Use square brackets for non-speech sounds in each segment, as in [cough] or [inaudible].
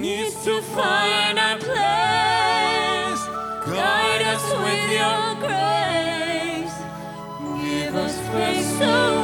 needs to find a place. Guide us with your grace. Give us grace so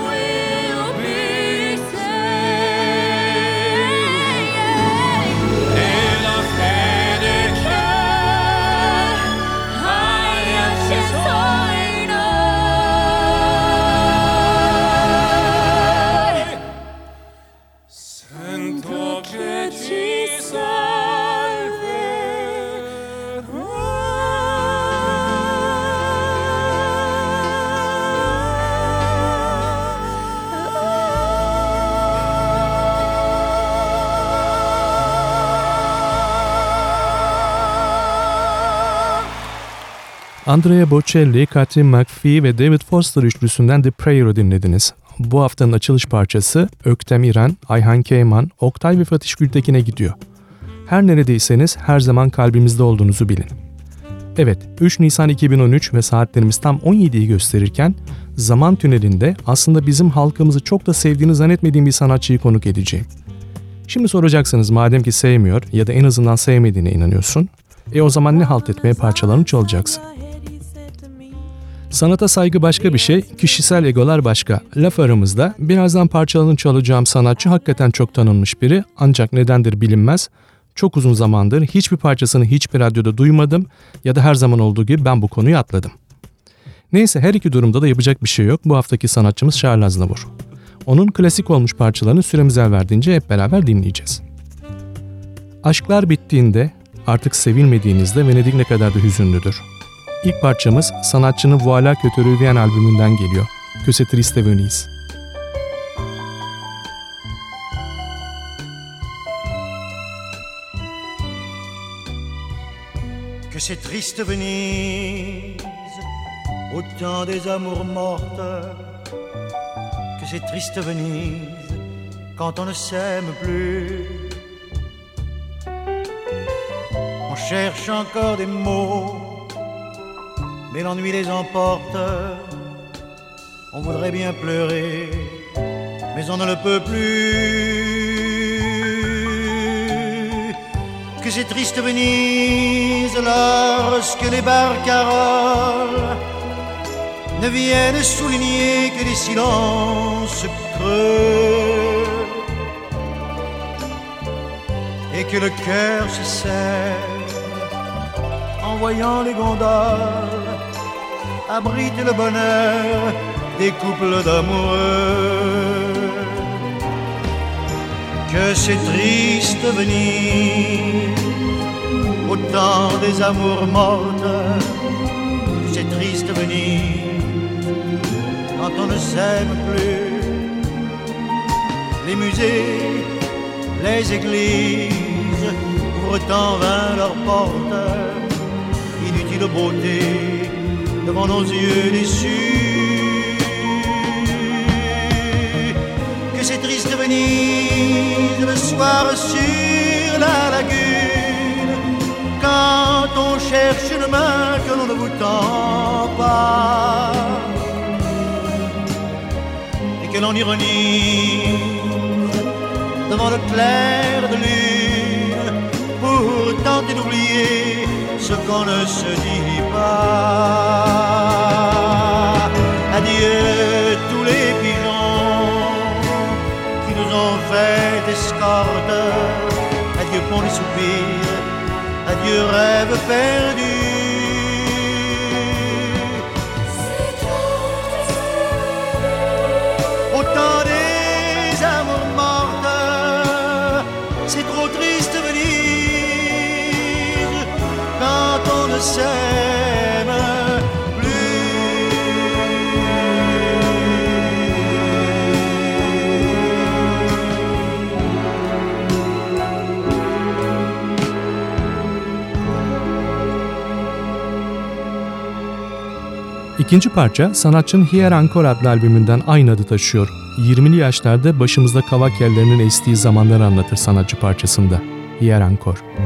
Andrea Bocelli, Katrin McPhee ve David Foster üçlüsünden The Prayer'ı dinlediniz. Bu haftanın açılış parçası Öktem İren, Ayhan Keyman, Oktay ve Fatih Gültekin'e gidiyor. Her neredeyseniz her zaman kalbimizde olduğunuzu bilin. Evet, 3 Nisan 2013 ve saatlerimiz tam 17'yi gösterirken zaman tünelinde aslında bizim halkımızı çok da sevdiğini zannetmediğim bir sanatçıyı konuk edeceğim. Şimdi soracaksınız madem ki sevmiyor ya da en azından sevmediğine inanıyorsun, e o zaman ne halt etmeye parçalarını çalacaksın? Sanata saygı başka bir şey, kişisel egolar başka. Laf aramızda birazdan parçalarını çalacağım sanatçı hakikaten çok tanınmış biri ancak nedendir bilinmez. Çok uzun zamandır hiçbir parçasını hiçbir radyoda duymadım ya da her zaman olduğu gibi ben bu konuyu atladım. Neyse her iki durumda da yapacak bir şey yok. Bu haftaki sanatçımız Charles Aznavour. Onun klasik olmuş parçalarını süremiz el verdiğince hep beraber dinleyeceğiz. Aşklar bittiğinde, artık sevilmediğinizde Venedik ne kadar da hüzünlüdür. İlk parçamız sanatçının Voila Kötörüvyen albümünden geliyor. Que c'est triste Venise. Que c'est triste Venise, au temps des amours mortes. Que c'est triste Venise, quand on ne s'aime plus. On cherche encore des mots mais l'ennui les emporte. On voudrait bien pleurer, mais on ne le peut plus. Que c'est triste Venise lorsque les barcaroles ne viennent souligner que des silences creux et que le cœur se serre en voyant les gondoles abrite le bonheur des couples d'amoureux. Que c'est triste venir au temps des amours mortes. C'est triste venir quand on ne s'aime plus. Les musées, les églises ouvrent en vain leurs portes. Inutile beauté devant nos yeux déçus. Que c'est triste venir le soir sur la lagune, quand on cherche une main que l'on ne vous tend pas, et que l'on ironise devant le clair de lune pour tenter d'oublier ce qu'on ne se dit pas. Adieu tous les pigeons qui nous ont fait escorte. Adieu pour les soupirs, adieu rêve perdu. İkinci parça sanatçının Hier Encore adlı albümünden aynı adı taşıyor. 20'li yaşlarda başımızda kavak yerlerinin estiği zamanları anlatır sanatçı parçasında. Hier Encore.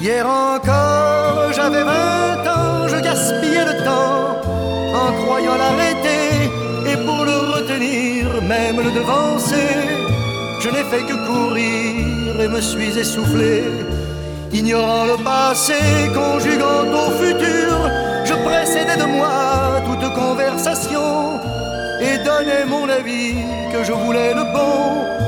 Hier encore, j'avais vingt ans, je gaspillais le temps en croyant l'arrêter et pour le retenir, même le devancer. Je n'ai fait que courir et me suis essoufflé, ignorant le passé, conjuguant au futur. Je précédais de moi toute conversation et donnais mon avis que je voulais le bon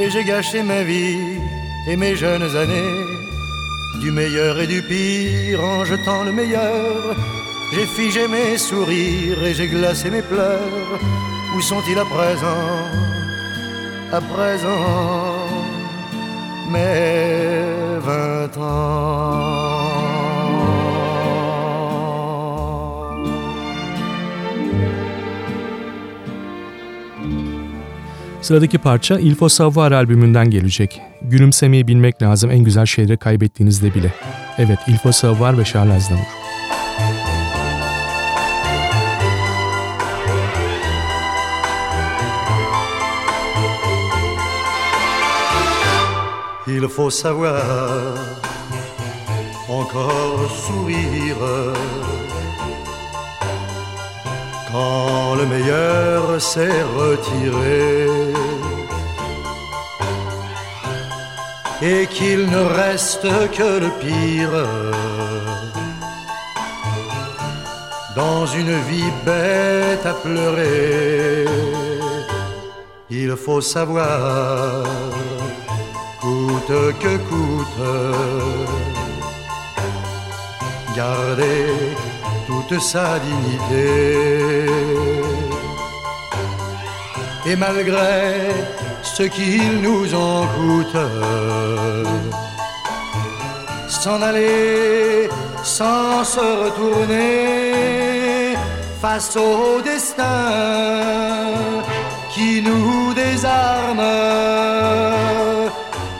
et j'ai gâché ma vie et mes jeunes années, du meilleur et du pire, en jetant le meilleur, j'ai figé mes sourires et j'ai glacé mes pleurs. Où sont-ils à présent? À présent, mes vingt ans. Sıradaki parça Il Faut Savoir albümünden gelecek. Gülümsemeyi bilmek lazım en güzel şeyleri kaybettiğinizde bile. Evet Il Faut Savoir ve Charles Aznavour. Il faut savoir encore sourire quand le meilleur s'est retiré et qu'il ne reste que le pire dans une vie bête à pleurer. Il faut savoir, coûte que coûte, garder toute sa dignité. Et malgré ce qu'il nous en coûte, s'en aller sans se retourner face au destin qui nous désarme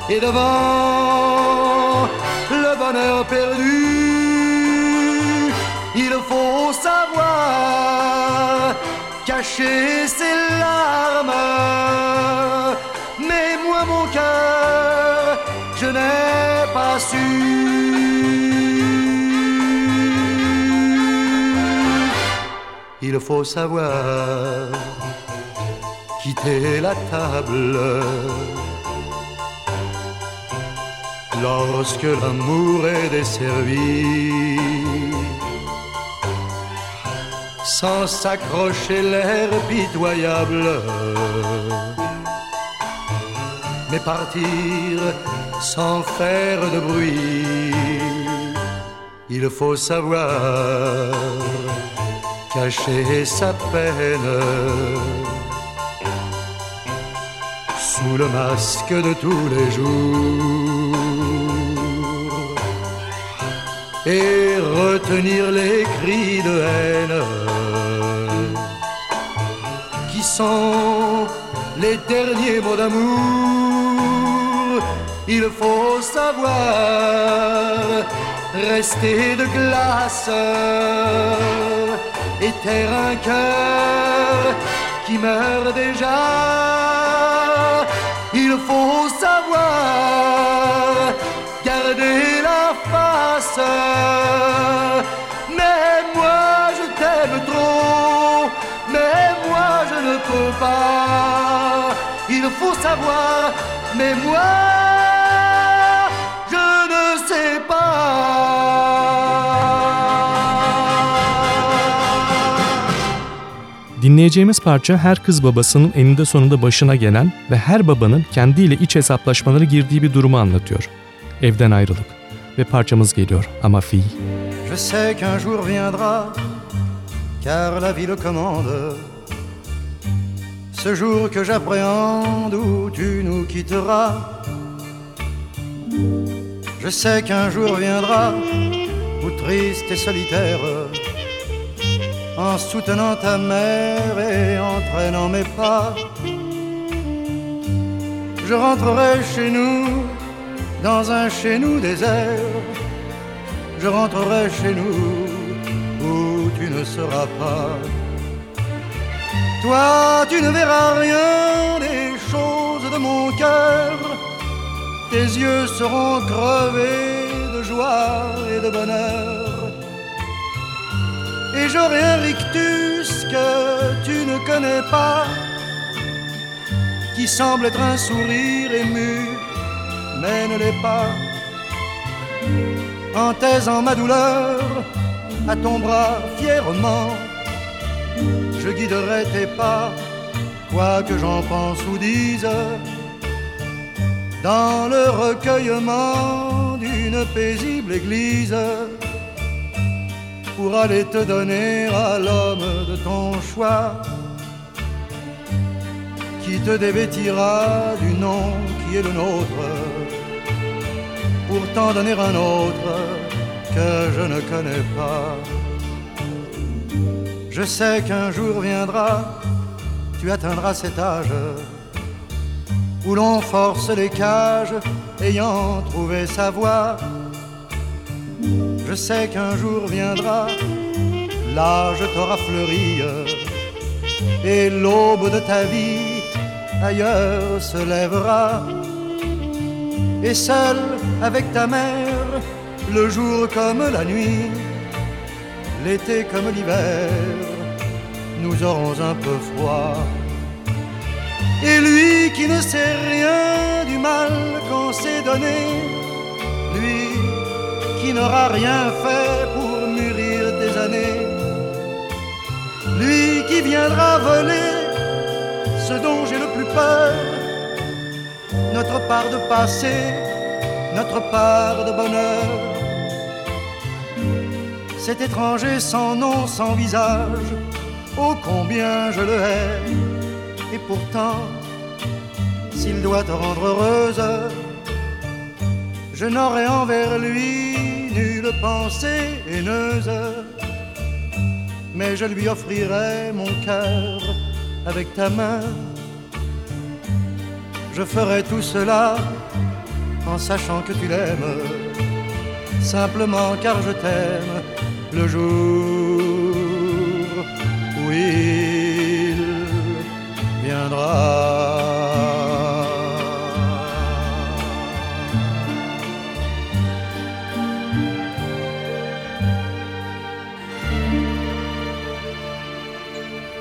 et devant le bonheur cacher ses larmes. Mais moi, mon cœur, je n'ai pas su. Il faut savoir quitter la table lorsque l'amour est desservi sans s'accrocher l'air pitoyable. Mais partir sans faire de bruit, il faut savoir cacher sa peine. Sous le masque de tous les jours. Et retenir les cris de haine sont les derniers mots d'amour. Il faut savoir rester de glace et taire un cœur qui meurt déjà. Il faut savoir garder la face. Savoir, mais moi je ne sais pas. Dinleyeceğimiz parça her kız babasının eninde sonunda başına gelen ve her babanın kendiyle iç hesaplaşmaları girdiği bir durumu anlatıyor. Evden ayrılık ve parçamız geliyor ama fi. Je sais qu'un jour viendra, car la vie le commande. Ce jour que j'appréhende où tu nous quitteras. Je sais qu'un jour viendra, où triste et solitaire, en soutenant ta mère et en traînant mes pas, je rentrerai chez nous, dans un chez nous désert. Je rentrerai chez nous, où tu ne seras pas. Toi, tu ne verras rien des choses de mon cœur. Tes yeux seront crevés de joie et de bonheur. Et j'aurai un rictus que tu ne connais pas, qui semble être un sourire ému, mais ne l'est pas. En taisant ma douleur à ton bras fièrement, je guiderai tes pas, quoi que j'en pense ou dise. dans le recueillement d'une paisible église pour aller te donner à l'homme de ton choix qui te dévêtira du nom qui est le nôtre pour t'en donner un autre que je ne connais pas. Je sais qu'un jour viendra, tu atteindras cet âge où l'on force les cages ayant trouvé sa voie. Je sais qu'un jour viendra, l'âge t'aura fleuri et l'aube de ta vie ailleurs se lèvera. Et seul avec ta mère, le jour comme la nuit, l'été comme l'hiver, nous aurons un peu froid. Et lui qui ne sait rien du mal qu'on s'est donné, lui qui n'aura rien fait pour mûrir tes années, lui qui viendra voler ce dont j'ai le plus peur, notre part de passé, notre part de bonheur. Cet étranger sans nom, sans visage, oh combien je le hais et pourtant, s'il doit te rendre heureuse, je n'aurai envers lui nulle pensée haineuse. Mais je lui offrirai mon cœur avec ta main. Je ferai tout cela en sachant que tu l'aimes, simplement car je t'aime le jour oui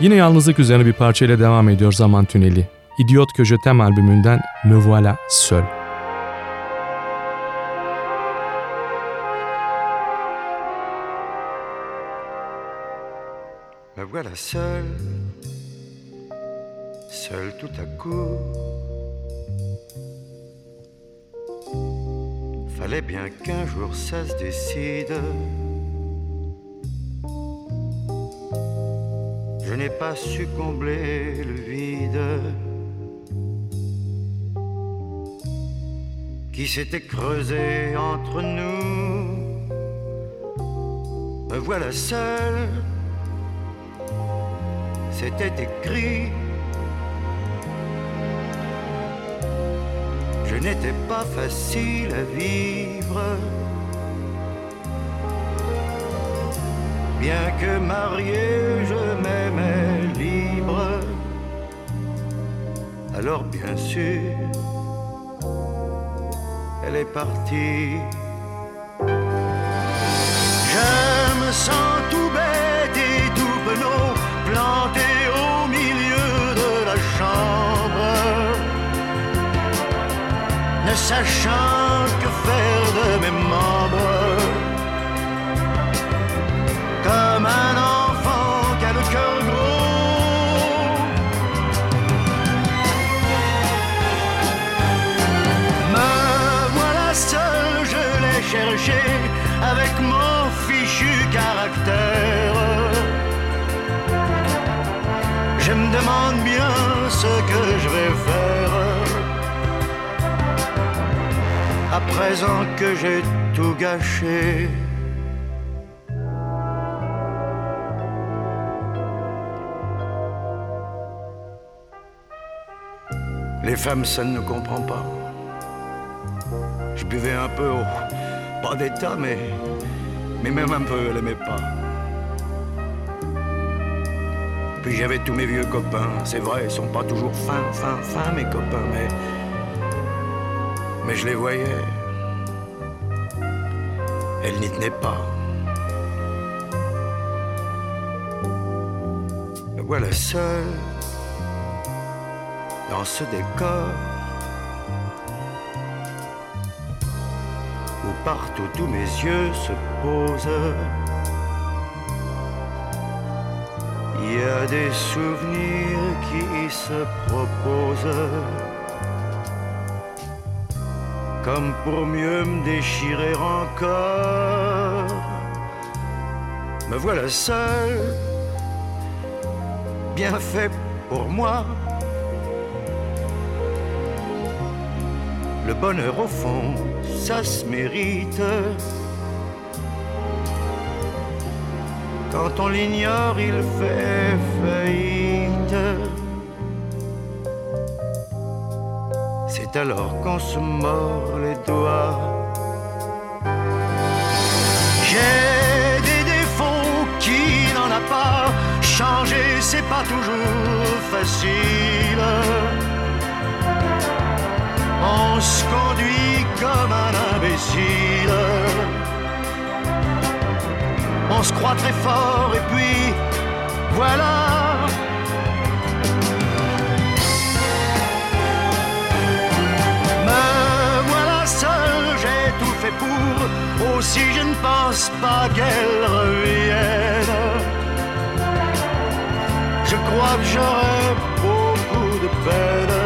Yine yalnızlık üzerine bir parçayla devam ediyor Zaman Tüneli. Idiot t'aime albümünden Me voilà seul. Voilà seul seul tout à coup. Fallait bien qu'un jour ça se décide. Je n'ai pas su combler le vide qui s'était creusé entre nous. Me voilà seul, c'était écrit n'était pas facile à vivre. Bien que marié, je m'aimais libre. Alors bien sûr, elle est partie. Je me sens tout ne sachant que faire de mes membres. Comme un enfant qui a le cœur gros. Me voilà seul, je l'ai cherché avec mon fichu caractère. Je me demande bien ce que je vais faire présent que j'ai tout gâché. Les femmes, ça ne nous comprend pas. Je buvais un peu, au, pas d'état, mais, mais même un peu, elle aimait pas. Puis j'avais tous mes vieux copains, c'est vrai, ils sont pas toujours fins, fins, fins, mes copains, mais je les voyais. Elles n'y tenaient pas. Me voilà seul dans ce décor où partout tous mes yeux se posent. Il y a des souvenirs qui se proposent comme pour mieux me déchirer encore. Me voilà seul, bien fait pour moi. Le bonheur au fond, ça se mérite. Quand on l'ignore, il fait faillite. C'est alors qu'on se mord les doigts. J'ai des défauts qui n'en a pas. Changer, c'est pas toujours facile. On se conduit comme un imbécile. On se croit très fort et puis voilà. Aussi je ne pense pas qu'elle revienne. Je crois que j'aurai beaucoup de peine.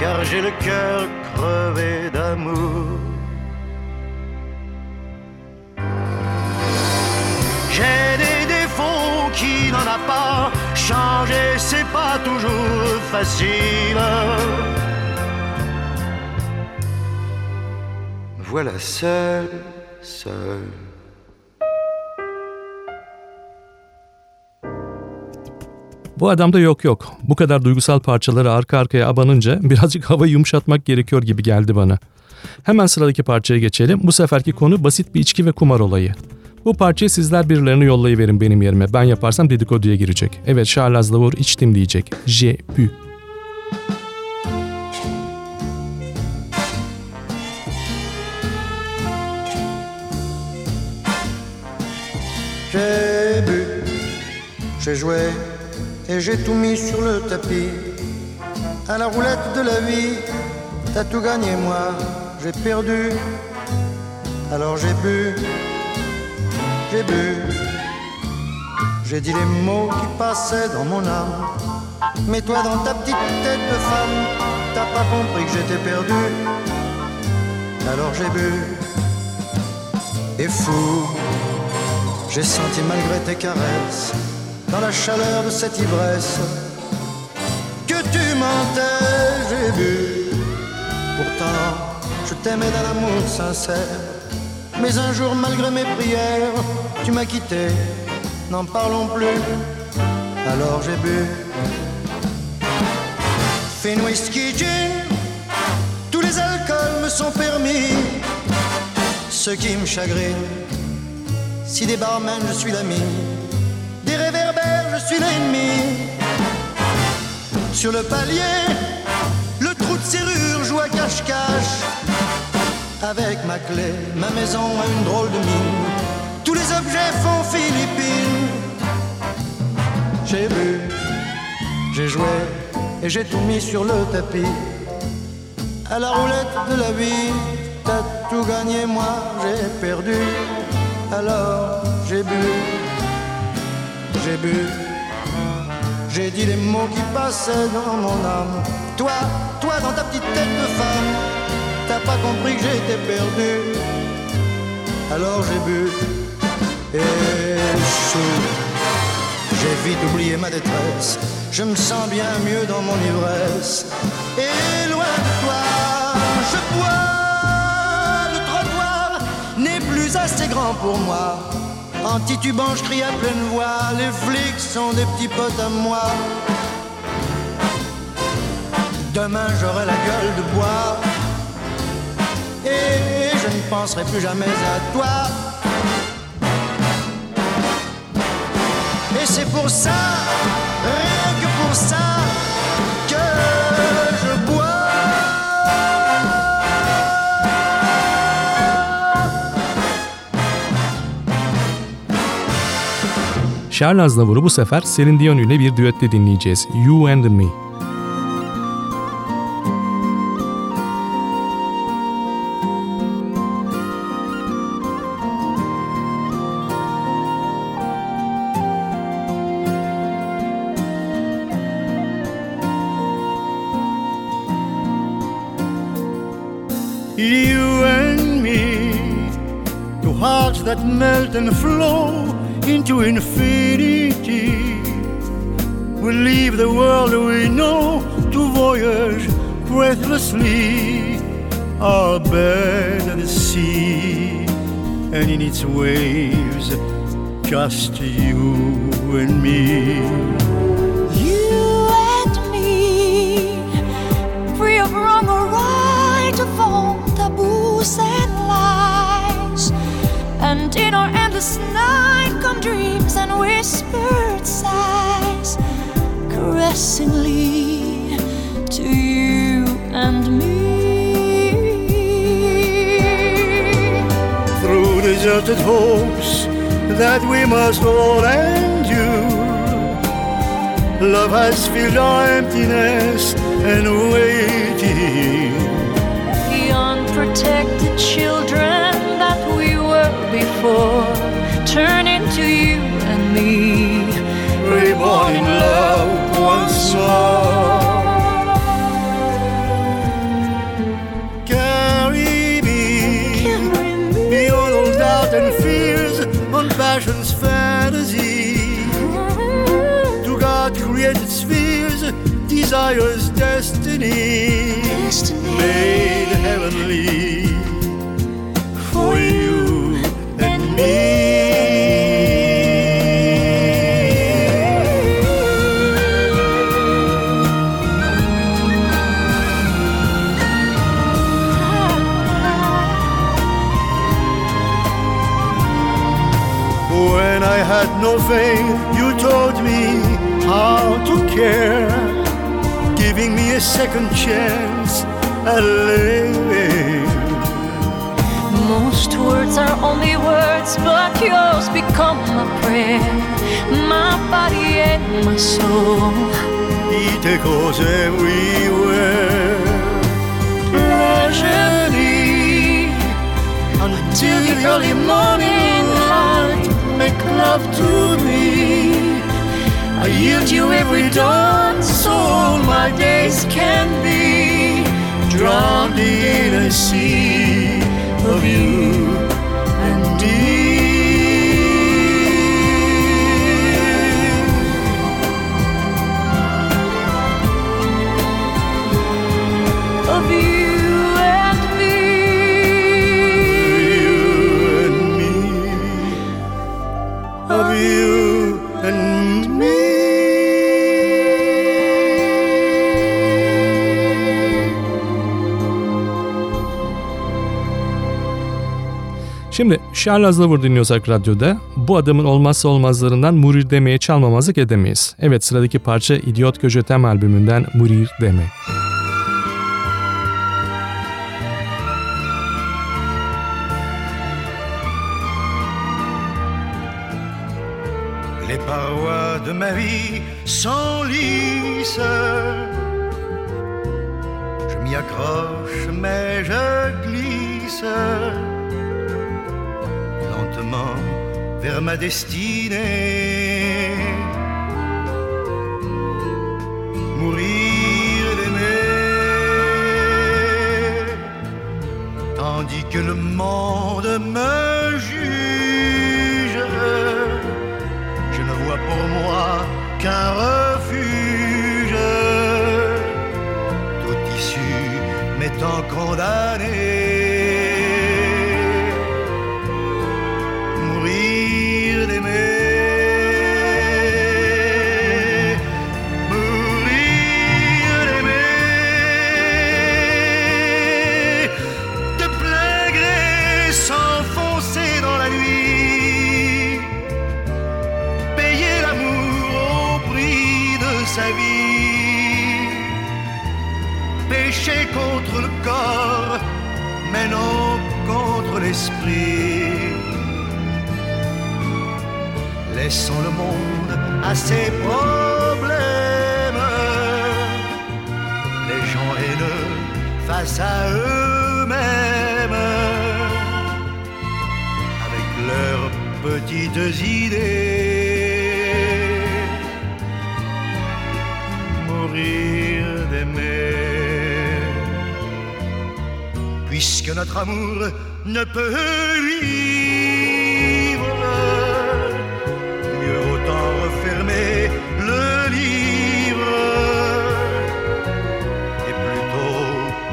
Car j'ai le cœur crevé d'amour. J'ai des défauts qui n'en a pas. Changer, c'est pas toujours facile. Voilà seul, seul. Bu adamda yok yok. Bu kadar duygusal parçaları arka arkaya abanınca [laughs] birazcık hava yumuşatmak gerekiyor gibi geldi bana. Hemen sıradaki parçaya geçelim. Bu seferki konu basit bir içki ve kumar olayı. Bu parçayı sizler birilerini yollayıverin benim yerime. Ben yaparsam dedikoduya girecek. Evet Charles Aznavour içtim diyecek. J'ai bu. J'ai joué et j'ai tout mis sur le tapis. À la roulette de la vie, t'as tout gagné, moi j'ai perdu. Alors j'ai bu, j'ai bu, j'ai dit les mots qui passaient dans mon âme. Mais toi, dans ta petite tête de femme, t'as pas compris que j'étais perdu. Alors j'ai bu, et fou, j'ai senti malgré tes caresses, dans la chaleur de cette ivresse, que tu mentais, j'ai vu. Pourtant, je t'aimais d'un amour sincère. Mais un jour, malgré mes prières, tu m'as quitté, n'en parlons plus. Alors j'ai bu. Fin whisky, gin, tous les alcools me sont permis. Ce qui me chagrine, si des barmen je suis l'ami, je suis l'ennemi. Sur le palier, le trou de serrure joue à cache-cache. Avec ma clé, ma maison a une drôle de mine. Tous les objets font Philippines. J'ai bu, j'ai joué et j'ai tout mis sur le tapis. À la roulette de la vie, t'as tout gagné, moi j'ai perdu. Alors j'ai bu, j'ai bu, j'ai dit les mots qui passaient dans mon âme. Toi, toi dans ta petite tête de femme, t'as pas compris que j'étais perdu. Alors j'ai bu et sous, j'ai vite oublié ma détresse. Je me sens bien mieux dans mon ivresse. Et loin de toi, je bois. Le trottoir n'est plus assez grand pour moi. En titubant, je crie à pleine voix. Les flics sont des petits potes à moi. Demain, j'aurai la gueule de bois. Et je ne penserai plus jamais à toi. Et c'est pour ça, rien que pour ça, Charles Aznavour'u bu sefer Celine Dion ile bir düette dinleyeceğiz. You and Me. you and me, two hearts that melt and flow into infinity. We leave the world we know to voyage breathlessly, our bed at the sea, and in its waves, just you and me. You and me, free of wrong or right, taboos and lies. And in our endless night dreams and whispered sighs, caressingly to you and me. Through deserted hopes that we must all endure. Love has filled our emptiness and waiting The unprotected children that we were before turn into you and me, reborn in love once more. Carry me, Carry me. beyond all doubt and fears on passion's fantasy. Mm-hmm. To God created spheres, desire's destiny, Destiny. made heavenly no faith, you taught me how to care, giving me a second chance at living. Most words are only words, but yours become a prayer. My body and my soul. It echoes everywhere. Leisurely, Until the early morning light, love to me. I yield you every dawn, so my days can be drowned in a sea of you and of you Şimdi Charles Aznavour dinliyorsak radyoda bu adamın olmazsa olmazlarından Murir demeye çalmamazlık edemeyiz. Evet sıradaki parça İdiot Göcetem albümünden Murir deme. Les parois de ma vie s'enlissent. Je m'y accroche, mais je glisse vers ma destinée. Mourir d'aimer, tandis que le monde me juge je ne vois pour moi qu'un refuge, tout issu m'étant condamné. Corps, mais non contre l'esprit. Laissons le monde à ses problèmes. Les gens haineux face à eux-mêmes avec leurs petites idées. Mourir d'aimer. Puisque notre amour ne peut vivre. Mieux autant refermer le livre, et plutôt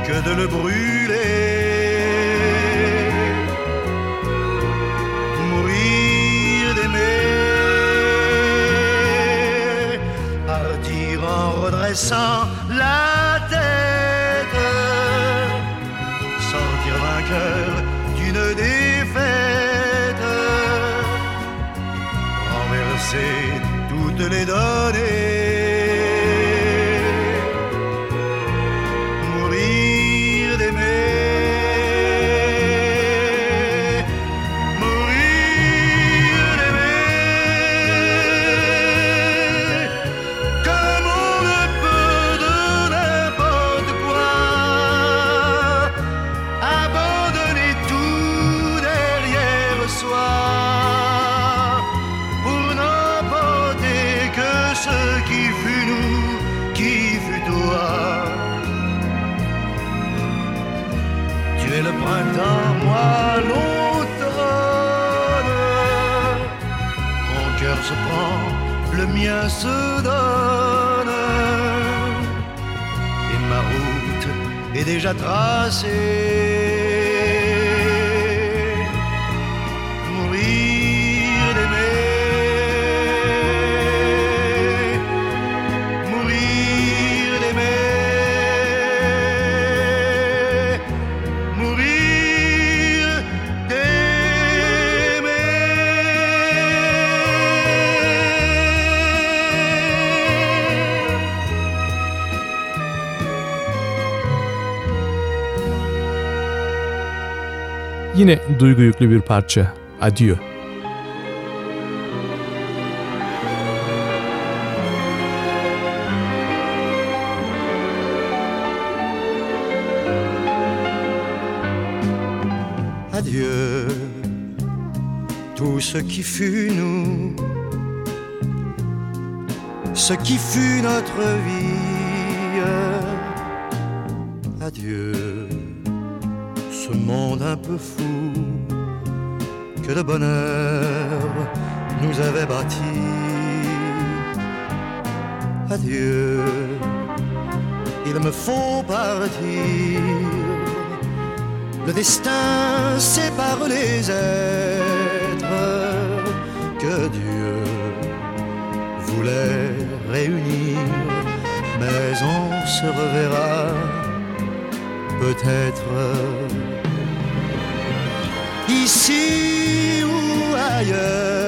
que de le brûler. Mourir d'aimer, partir en redressant les données. Et ma route est déjà tracée. Yine duygu yüklü bir. Adieu. Adieu, tout ce qui fut nous, ce qui fut notre vie. Adieu, ce monde un peu fou que le bonheur nous avait bâti. Adieu, il me faut partir. Le destin sépare les êtres que Dieu voulait réunir, mais on se reverra peut-être ici ailleurs,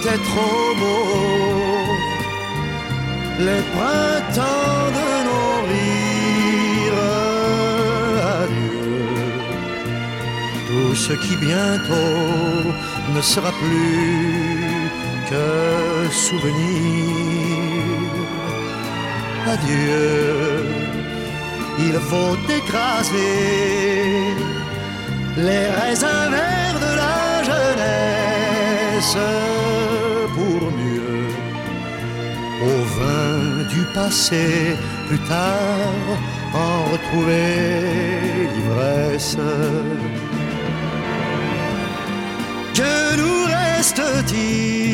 ils étaient trop beaux, les printemps de nos rires. Adieu, tout ce qui bientôt ne sera plus que souvenir. Adieu il faut écraser les raisins pour mieux au vin du passé plus tard en retrouver l'ivresse. Que nous reste-t-il?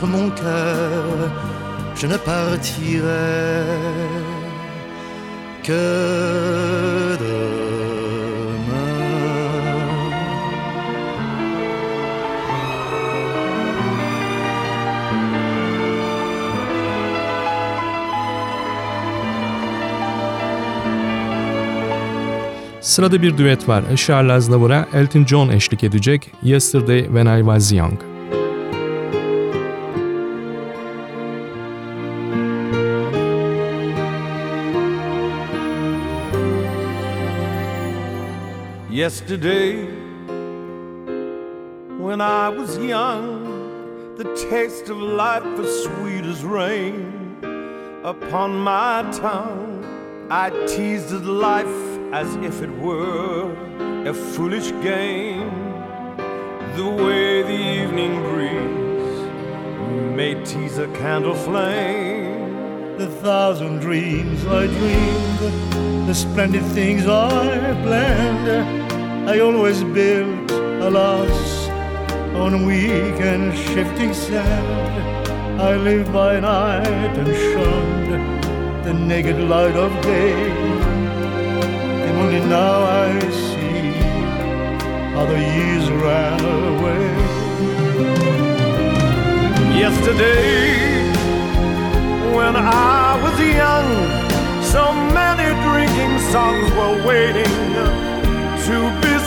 Contre mon cœur, je ne partirai que demain. Sırada bir düet var. Charles Aznavour'a Elton John eşlik edecek Yesterday When I Was Young. Yesterday, when I was young, the taste of life was sweet as rain upon my tongue. I teased at life as if it were a foolish game. The way the evening breeze may tease a candle flame. The thousand dreams I dreamed the splendid things I planned. I always built, a alas, on weak and shifting sand. I lived by night and shunned the naked light of day. And only now I see how the years ran away. Yesterday, when I was young, so many drinking songs were waiting to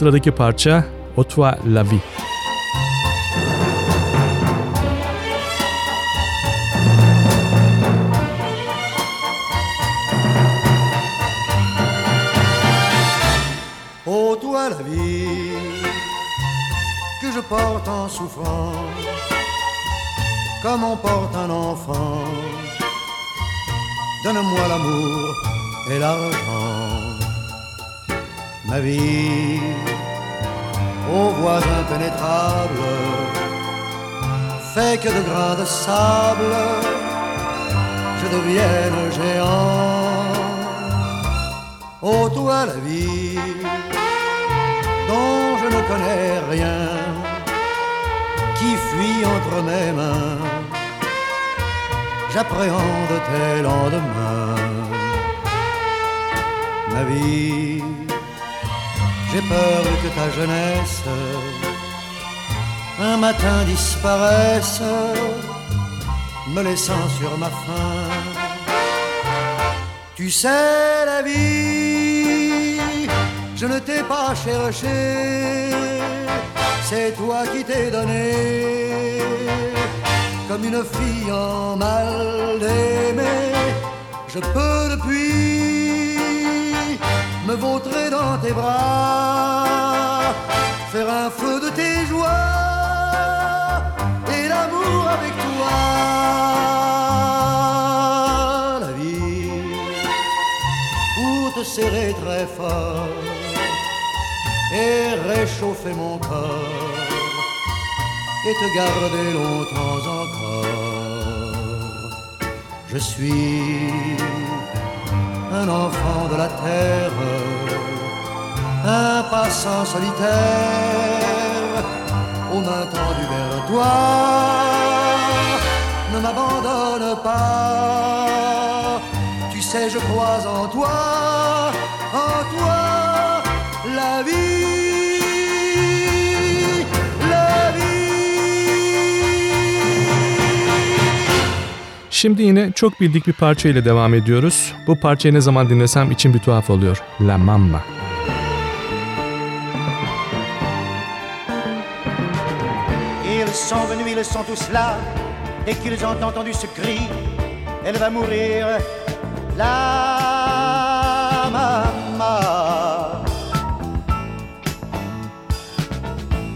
Sıradaki parça Otwa La Vie. Ô toi la vie que je porte en souffrant, comme on porte un enfant, donne-moi l'amour et l'argent ma vie aux voies impénétrables fait que de grains de sable je devienne géant. Ô toi la vie dont je ne connais rien, qui fuit entre mes mains, j'appréhende tes lendemains. Ma vie j'ai peur que ta jeunesse un matin disparaisse, me laissant sur ma faim. Tu sais la vie, je ne t'ai pas cherché, c'est toi qui t'es donné comme une fille en mal d'aimer. Je peux depuis me vautrer dans tes bras, faire un feu de tes joies et l'amour avec toi. La vie pour te serrer très fort et réchauffer mon corps et te garder longtemps encore. Je suis un enfant de la terre, un passant solitaire, aux mains tendues vers toi. Ne m'abandonne pas, tu sais, je crois en toi, en toi, la vie. Şimdi yine çok bildik bir parça ile devam ediyoruz. Bu parçayı ne zaman dinlesem içim bir tuhaf oluyor. La Mamma. Ils sont venus, ils sont tous là. Dès qu'ils ont entendu ce cri, elle va mourir. La maman.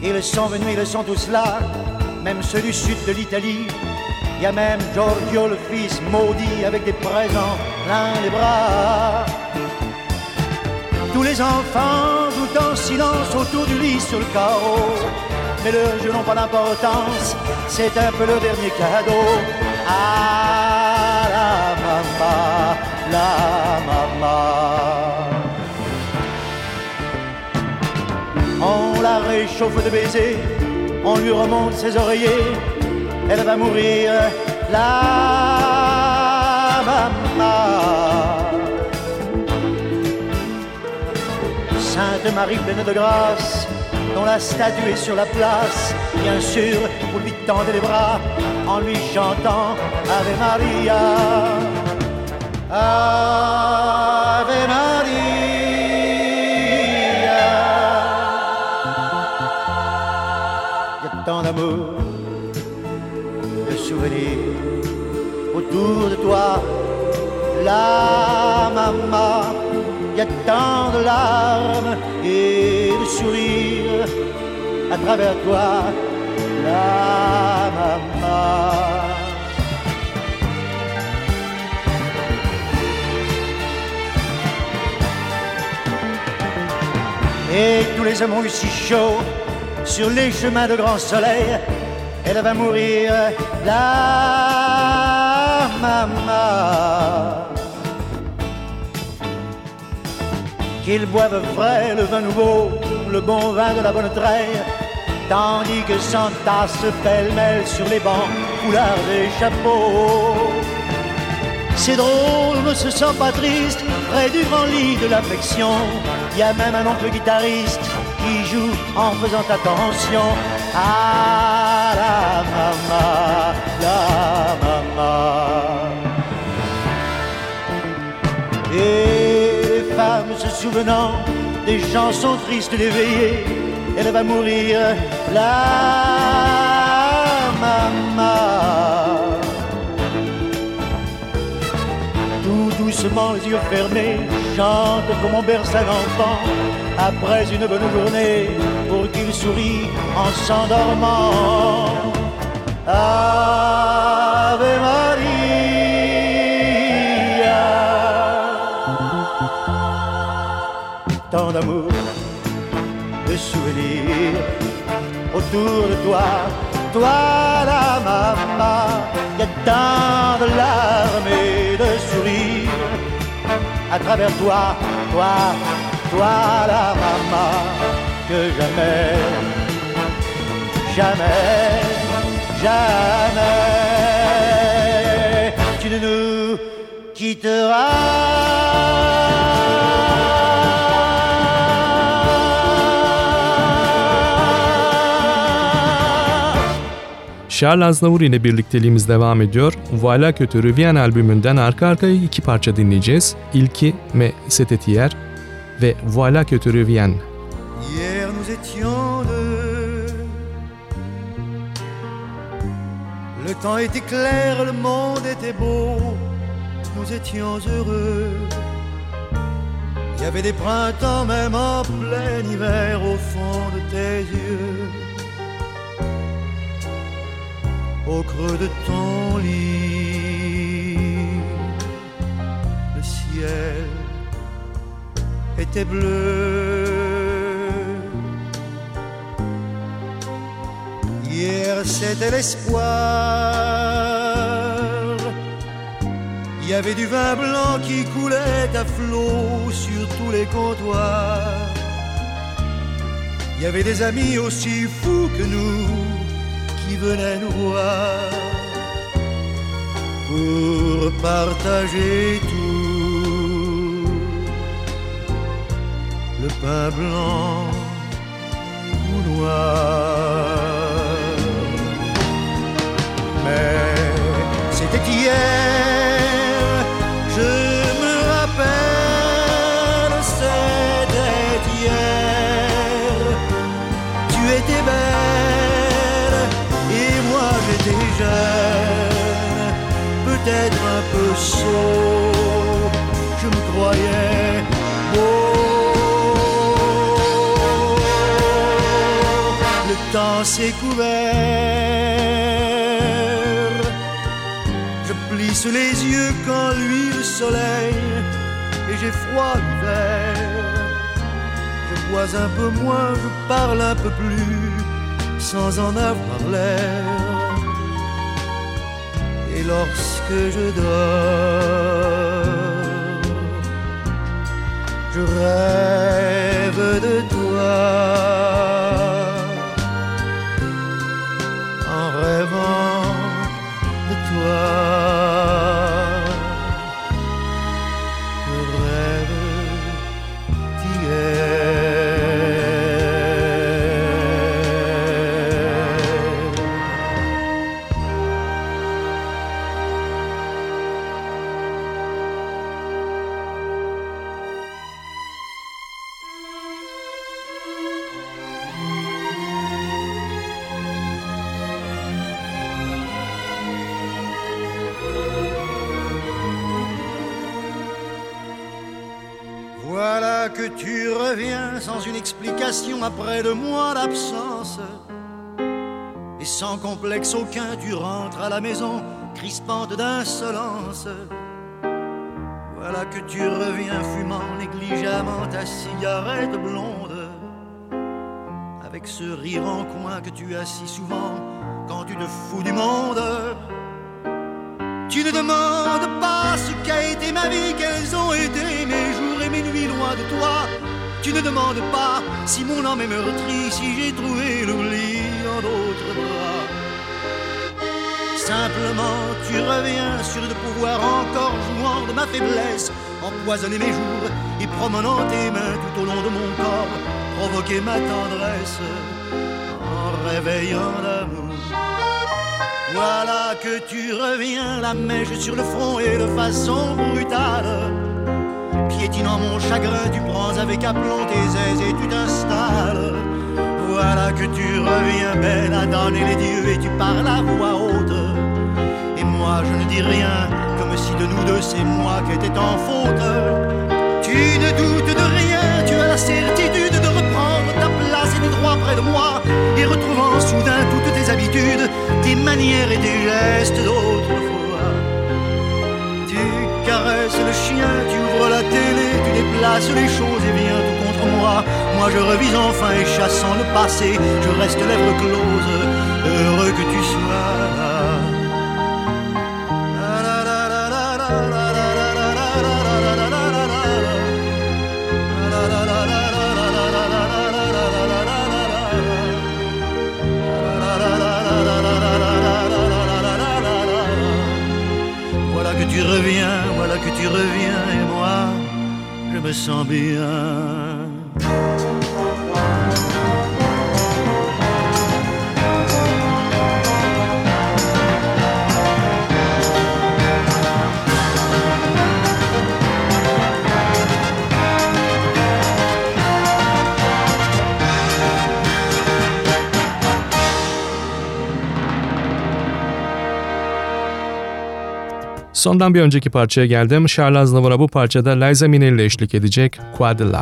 Ils sont venus, ils sont tous là. Même ceux du sud de l'Italie. Il y a même Giorgio, le fils maudit, avec des présents plein les bras. Tous les enfants jouent en silence autour du lit sur le carreau. Mais leurs jeux n'ont pas d'importance, c'est un peu leur dernier cadeau. Ah la maman, la maman. On la réchauffe de baisers, on lui remonte ses oreillers, elle va mourir, la maman. Sainte Marie pleine de grâce, dont la statue est sur la place, bien sûr, vous lui tendez les bras en lui chantant Ave Maria. La maman. Il y a tant de larmes et de sourires à travers toi, la maman. Et tous les hommes ont eu si chaud sur les chemins de grand soleil. Elle va mourir, la maman. Qu'ils boivent vrai le vin nouveau, le bon vin de la bonne treille, tandis que s'entassent pêle-mêle sur les bancs, foulards et chapeaux. C'est drôle, ne se sent pas triste, près du grand lit de l'affection. Il y a même un oncle guitariste qui joue en faisant attention à la maman, la maman. Et souvenant des chansons tristes d'éveiller, elle va mourir, la maman. Tout doucement, les yeux fermés, chante comme on berce un enfant après une bonne journée pour qu'il sourie en s'endormant. Ave Maria. D'amour, de souvenirs autour de toi, toi la maman. Y a tant de larmes et de sourires à travers toi, toi, toi la maman, que jamais, jamais, jamais, tu ne nous quitteras. Charles Aznavour ile birlikteliğimiz devam ediyor. Voilà tu reviens albümünden arka arkaya iki parça dinleyeceğiz. İlki Me C'était hier ve Voilà tu reviens. Hier nous étions deux. Le temps était clair, le monde était beau. Nous étions heureux. Il y avait des printemps même en plein hiver au fond de tes yeux. Au creux de ton lit, le ciel était bleu. Hier c'était l'espoir. Il y avait du vin blanc qui coulait à flot sur tous les comptoirs. Il y avait des amis aussi fous que nous qui venaient nous voir pour partager tout. Le pain blanc ou noir. Mais c'était hier, Le temps s'est couvert. Je plisse les yeux quand lui le soleil et j'ai froid l'hiver. Je bois un peu moins, je parle un peu plus sans en avoir l'air. Et lorsque je dors, je rêve de toi. Aucun, tu rentres à la maison, crispante d'insolence. Voilà que tu reviens fumant négligemment ta cigarette blonde. Avec ce rire en coin que tu as si souvent quand tu te fous du monde. Tu ne demandes pas ce qu'a été ma vie, quels ont été mes jours et mes nuits loin de toi. Tu ne demandes pas si mon âme est meurtrie, si j'ai trouvé l'oubli en d'autres bras. Simplement, tu reviens sûr de pouvoir encore jouant de ma faiblesse, empoisonner mes jours et promenant tes mains tout au long de mon corps, provoquer ma tendresse en réveillant l'amour. Voilà que tu reviens, la mèche sur le front et de façon brutale. Piétinant mon chagrin, tu prends avec aplomb tes aises et tu t'installes. Voilà que tu reviens belle à donner les dieux et tu parles à voix haute. Moi je ne dis rien, comme si de nous deux c'est moi qui étais en faute. Tu ne doutes de rien, tu as la certitude de reprendre ta place et du droit près de moi. Et retrouvant soudain toutes tes habitudes, tes manières et tes gestes d'autrefois. Tu caresses le chien, tu ouvres la télé, tu déplaces les choses et viens tout contre moi. Moi je revis enfin et chassant le passé, je reste lèvres closes, heureux que tu sois là. Voilà que tu reviens et moi, je me sens bien. Sondan bir önceki parçaya geldim. Charles Aznavour'a bu parçada Liza Minnelli eşlik edecek Quad Love.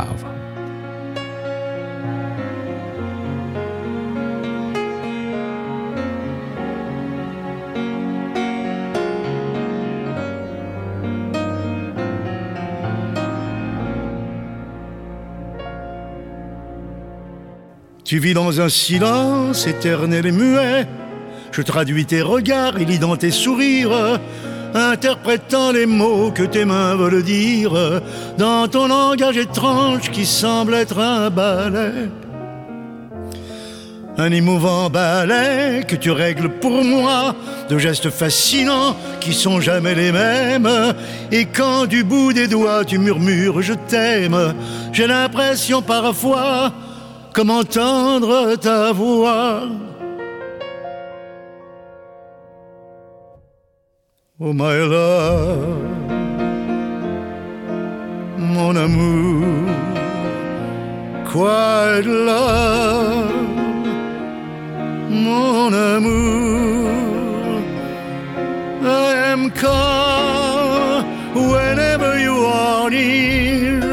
Tu vis dans un silence éternel et muet. Je traduis tes regards et lis dans tes sourires, interprétant les mots que tes mains veulent dire, dans ton langage étrange qui semble être un ballet. Un émouvant ballet que tu règles pour moi, de gestes fascinants qui sont jamais les mêmes. Et quand du bout des doigts tu murmures je t'aime, j'ai l'impression parfois comme entendre ta voix. Oh my love, mon amour, quiet love, mon amour, I am calm whenever you are near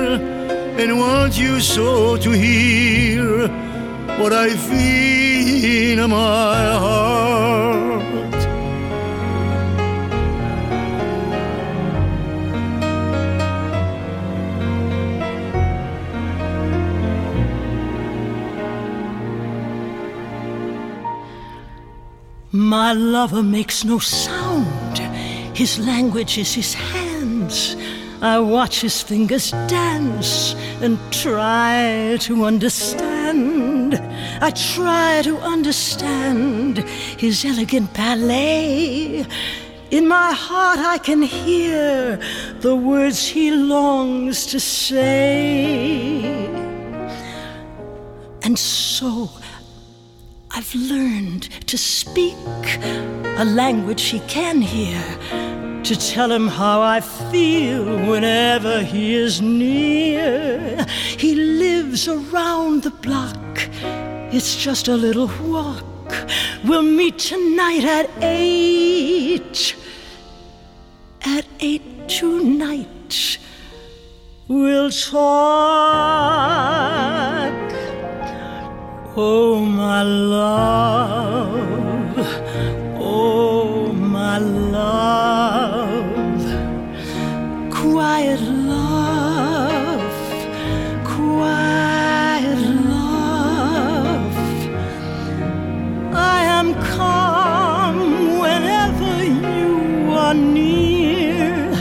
and want you so to hear what I feel in my heart. My lover makes no sound. His language is his hands. I watch his fingers dance and try to understand. I try to understand his elegant ballet. In my heart, I can hear the words he longs to say. And so I've learned to speak a language he can hear, to tell him how I feel whenever he is near. He lives around the block, it's just a little walk. We'll meet tonight at eight. At eight tonight, we'll talk. Oh, my love, oh, my love, quiet love, quiet love. I am calm whenever you are near,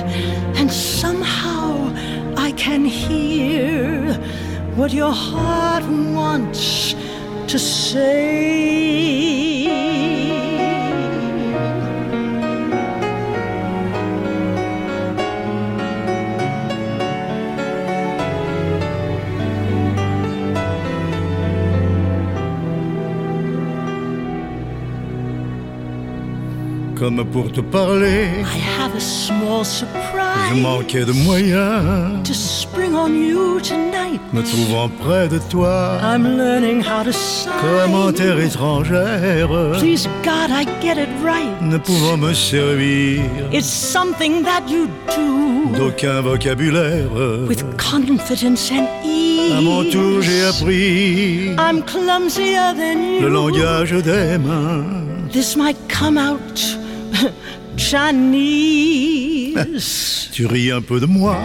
and somehow I can hear what your heart wants to say. Comme pour te parler, I have a small je surprise manquais de moyens. to spring on you tonight. Me trouvant près de toi, I'm learning how to sign. comme en terre étrangère, Please God, I get it right. ne pouvant me servir It's something that you do d'aucun vocabulaire. with confidence and ease. À mon tour, j'ai appris I'm clumsier than you. le langage des mains. This might come out [laughs] Chinese, Tu ris un peu de moi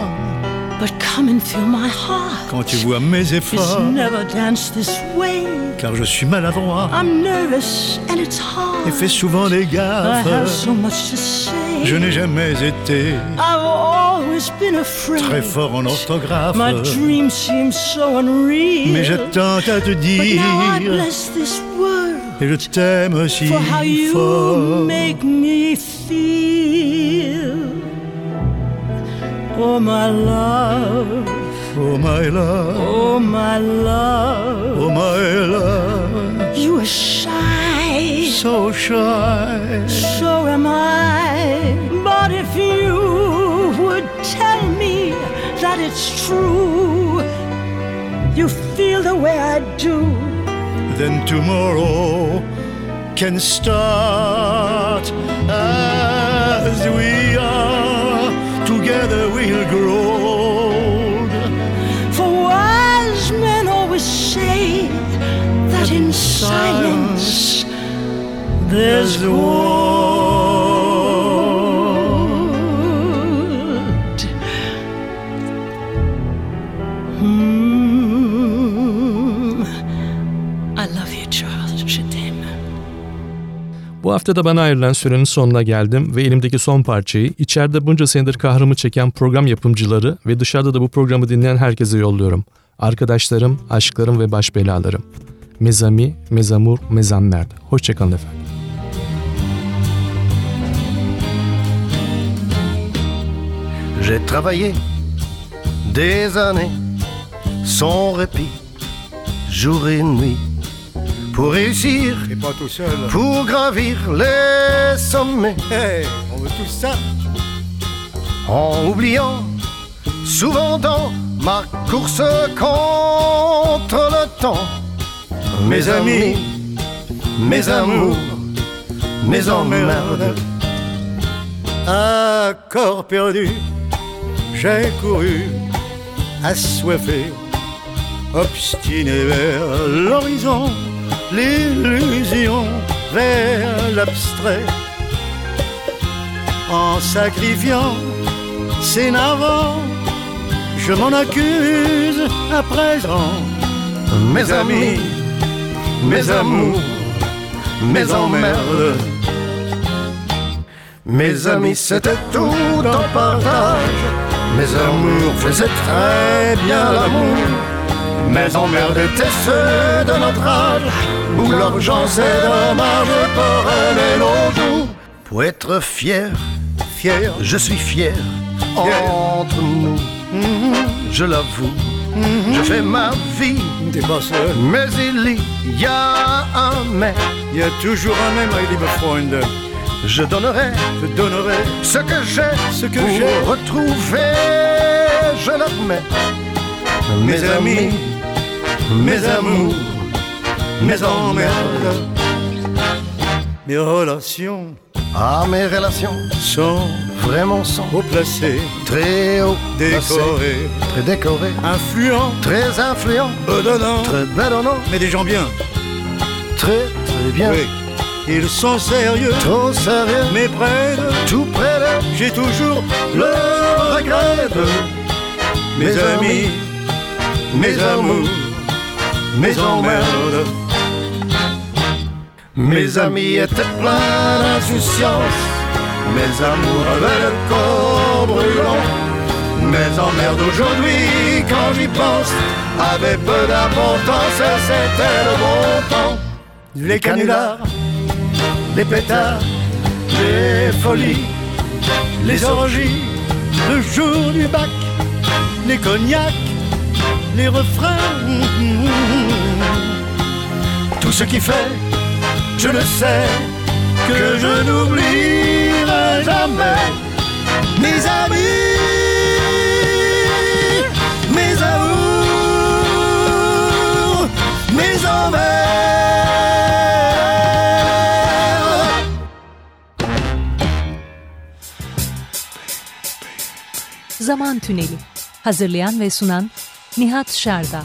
but come and feel my heart. quand tu vois mes It's efforts, never danced this way. car je suis maladroit I'm nervous and it's hard. et fais souvent des I have gaffes. so much to say. Je n'ai jamais été I've always been afraid. très fort en orthographe, My dreams seem so unreal. mais je tente à te But now I dire bless this world et je t'aime for how you make me feel. Oh my love, Oh my love, oh my love, oh my love, you are shy, so shy. so am I. But if you would tell me that it's true, you feel the way I do. Then tomorrow can start as we are. together we'll grow old. For wise men always say that in silence there's gold. Hafta da bana ayrılan sürenin sonuna geldim ve elimdeki son parçayı içeride bunca senedir kahrımı çeken program yapımcıları ve dışarıda da bu programı dinleyen herkese yolluyorum. Arkadaşlarım, aşklarım ve baş belalarım. Mezami, mezamur, mezammerd. Hoşçakalın efendim. J'ai travaillé des années sans répit, jour et nuit, pour réussir, Et pas tout seul. pour gravir les sommets, Hey, on veut tout ça. en oubliant souvent dans ma course contre le temps. Mes amis, mes amours, mes emmerdes. À corps perdu, j'ai couru, assoiffé, obstiné vers l'horizon, l'illusion vers l'abstrait. En sacrifiant ces navants, je m'en accuse à présent. Mes amis, mes amours, mes emmerdes. Mes amis, c'était tout en partage. Mes amours faisaient très bien l'amour. Mes emmerdes étaient ceux de notre âge, où l'argent c'est dommage pour aimer nos jours. Pour être fier, Fier, je suis fier entre nous. Je l'avoue, je fais ma vie, t'es pas seul. mais il y a un mais. Il y a toujours un même, mein lieber Freund. Je donnerai Je donnerai ce que j'ai, Ce que pour j'ai. retrouver, je l'admets. mes amis, mes amours, mes emmerdes. mes relations Ah, mes relations sont vraiment sont haut placées, très haut, décorées, très décorées, influents, très influents, bedonnants, très bellonnants, mais des gens bien. très très bien, Oui, ils sont sérieux, trop sérieux, mais près de tout près de j'ai toujours le regret de mes amis, mes amours, mes emmerdes. Mes amis étaient pleins d'insouciance, mes amours avaient le corps brûlant. Mes emmerdes aujourd'hui, quand j'y pense, avaient peu d'importance et c'était le bon temps. Les canulars, les pétards, les folies, les orgies, le jour du bac, les cognacs, les refrains. tout ce qui fait, je le sais, que je n'oublierai jamais mes amis, mes amours, mes emmerdes. Zaman Tüneli. Hazırlayan ve sunan Nihat Şerda.